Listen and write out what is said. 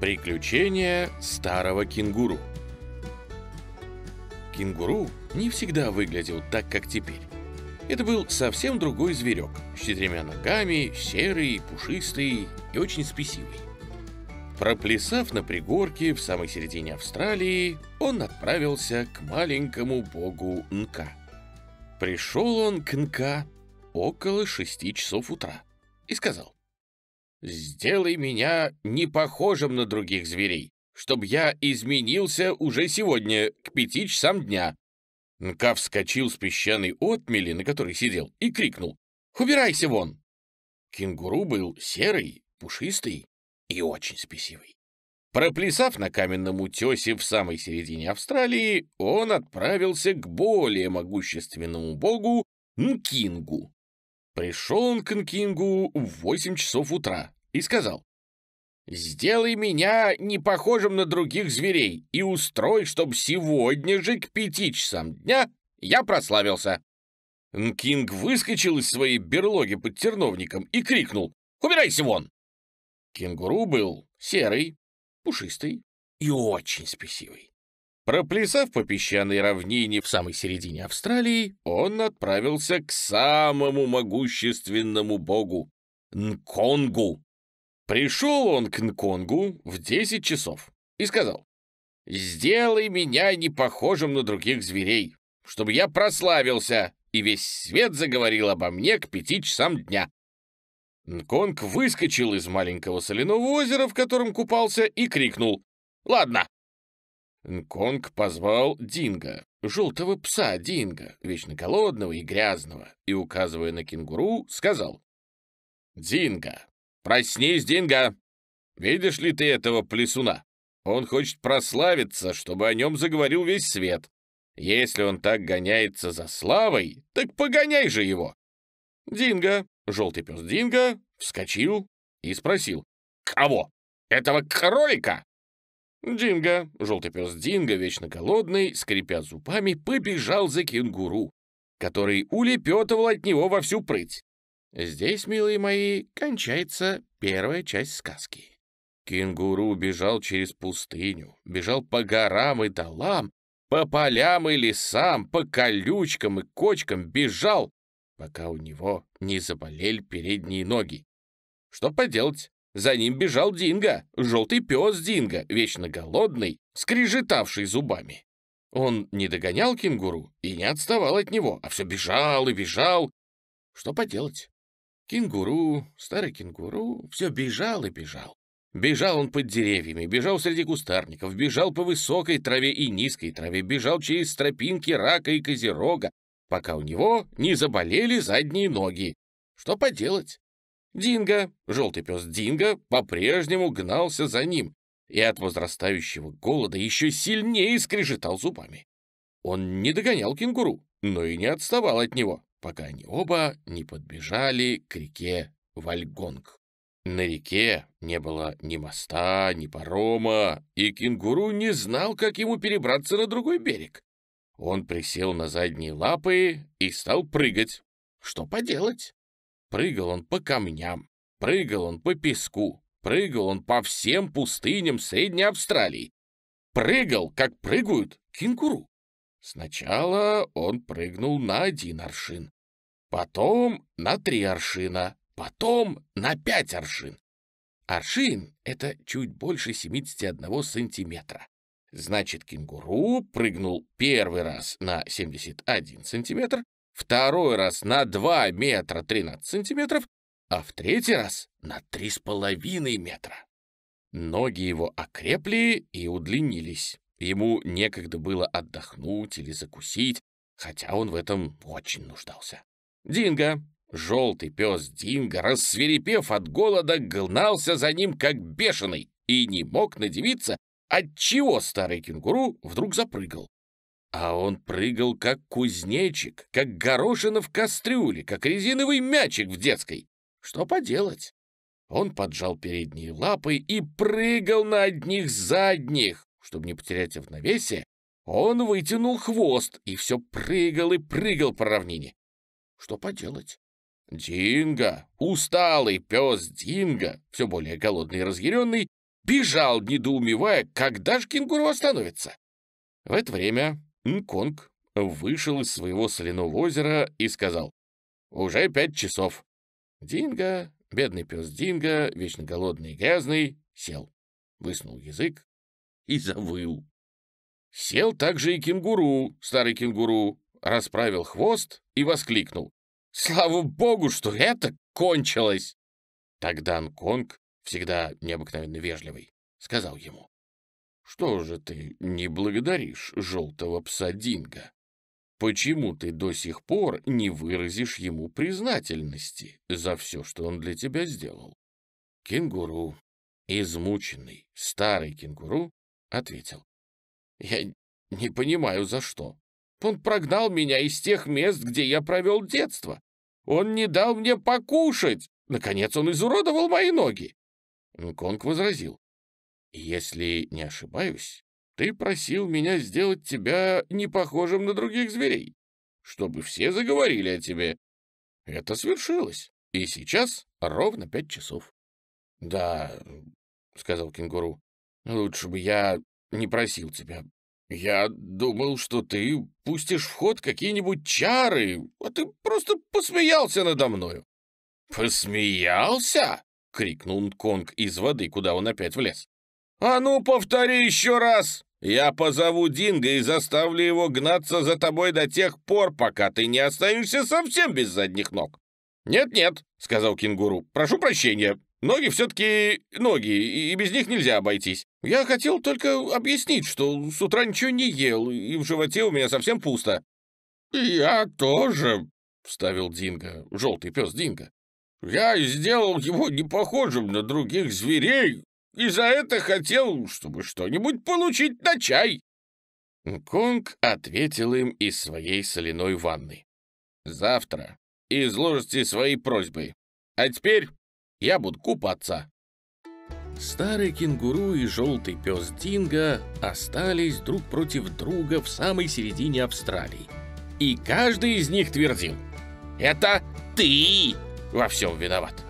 Приключения старого кенгуру Кенгуру не всегда выглядел так, как теперь. Это был совсем другой зверек, с четырьмя ногами, серый, пушистый и очень спесивый. Проплясав на пригорке в самой середине Австралии, он отправился к маленькому богу Нка. Пришел он к Нка около шести часов утра и сказал, Сделай меня не похожим на других зверей, чтобы я изменился уже сегодня, к пяти часам дня». Нка вскочил с песчаной отмели, на которой сидел, и крикнул «Убирайся вон!». Кенгуру был серый, пушистый и очень спесивый. Проплясав на каменном утесе в самой середине Австралии, он отправился к более могущественному богу Нкингу. Пришел он к Нкингу в 8 часов утра и сказал, «Сделай меня не похожим на других зверей и устрой, чтобы сегодня же к пяти часам дня я прославился». Нкинг выскочил из своей берлоги под терновником и крикнул «Убирайся вон!». Кенгуру был серый, пушистый и очень спесивый. Проплясав по песчаной равнине в самой середине Австралии, он отправился к самому могущественному богу — Нконгу. Пришел он к Нконгу в 10 часов и сказал, «Сделай меня не похожим на других зверей, чтобы я прославился, и весь свет заговорил обо мне к пяти часам дня». Нконг выскочил из маленького соляного озера, в котором купался, и крикнул, «Ладно, Нконг позвал Динго, желтого пса Динго, вечно голодного и грязного, и, указывая на кенгуру, сказал, «Динго, проснись, Динго! Видишь ли ты этого плесуна? Он хочет прославиться, чтобы о нем заговорил весь свет. Если он так гоняется за славой, так погоняй же его!» Динго, желтый пес Динго, вскочил и спросил, «Кого? Этого кролика?» Динго, желтый пес Динго, вечно голодный, скрипя зубами, побежал за кенгуру, который улепетывал от него во всю прыть. Здесь, милые мои, кончается первая часть сказки. Кенгуру бежал через пустыню, бежал по горам и долам, по полям и лесам, по колючкам и кочкам бежал, пока у него не заболели передние ноги. Что поделать? За ним бежал Динго, желтый пес Динго, вечно голодный, скрежетавший зубами. Он не догонял кенгуру и не отставал от него, а все бежал и бежал. Что поделать? Кенгуру, старый кенгуру, все бежал и бежал. Бежал он под деревьями, бежал среди кустарников, бежал по высокой траве и низкой траве, бежал через тропинки рака и козерога, пока у него не заболели задние ноги. Что поделать? Динго, желтый пес Динго, по-прежнему гнался за ним и от возрастающего голода еще сильнее скрежетал зубами. Он не догонял кенгуру, но и не отставал от него, пока они оба не подбежали к реке Вальгонг. На реке не было ни моста, ни парома, и кенгуру не знал, как ему перебраться на другой берег. Он присел на задние лапы и стал прыгать. Что поделать? Прыгал он по камням, прыгал он по песку, прыгал он по всем пустыням Средней Австралии. Прыгал, как прыгают кенгуру. Сначала он прыгнул на один аршин, потом на три аршина, потом на пять аршин. Аршин — это чуть больше 71 сантиметра. Значит, кенгуру прыгнул первый раз на 71 сантиметр, второй раз на 2 метра 13 сантиметров, а в третий раз на 3,5 метра. Ноги его окрепли и удлинились. Ему некогда было отдохнуть или закусить, хотя он в этом очень нуждался. Динго, желтый пес Динго, рассверепев от голода, гнался за ним как бешеный и не мог надевиться, отчего старый кенгуру вдруг запрыгал. А он прыгал, как кузнечик, как горошина в кастрюле, как резиновый мячик в детской. Что поделать? Он поджал передние лапы и прыгал на одних задних. Чтобы не потерять равновесие, он вытянул хвост и все прыгал и прыгал по равнине. Что поделать? Динго, усталый пес Динго, все более голодный и разъяренный, бежал, недоумевая, когда же кенгуру остановится. В это время Нконг вышел из своего соляного озера и сказал, «Уже пять часов». Динго, бедный пес Динго, вечно голодный и грязный, сел, высунул язык и завыл. Сел также и кенгуру, старый кенгуру, расправил хвост и воскликнул. «Слава богу, что это кончилось!» Тогда Нконг, всегда необыкновенно вежливый, сказал ему. «Что же ты не благодаришь желтого пса Динго? Почему ты до сих пор не выразишь ему признательности за все, что он для тебя сделал?» Кенгуру, измученный старый кенгуру, ответил. «Я не понимаю, за что. Он прогнал меня из тех мест, где я провел детство. Он не дал мне покушать. Наконец он изуродовал мои ноги. Конг возразил. «Если не ошибаюсь, ты просил меня сделать тебя не похожим на других зверей, чтобы все заговорили о тебе. Это свершилось, и сейчас ровно пять часов». «Да», — сказал кенгуру, — «лучше бы я не просил тебя. Я думал, что ты пустишь в ход какие-нибудь чары, а ты просто посмеялся надо мною». «Посмеялся?» — крикнул Конг из воды, куда он опять влез. «А ну, повтори еще раз! Я позову Динго и заставлю его гнаться за тобой до тех пор, пока ты не останешься совсем без задних ног». «Нет-нет», — сказал кенгуру, — «прошу прощения. Ноги все-таки ноги, и без них нельзя обойтись. Я хотел только объяснить, что с утра ничего не ел, и в животе у меня совсем пусто». «Я тоже», — вставил Динго, желтый пес Динго. Я сделал его не похожим на других зверей, и за это хотел, чтобы что-нибудь получить на чай». Конг ответил им из своей соляной ванны. «Завтра изложите свои просьбы. А теперь я буду купаться». Старый кенгуру и желтый пес Динго остались друг против друга в самой середине Австралии. И каждый из них твердил «Это ты!» во всем виноват.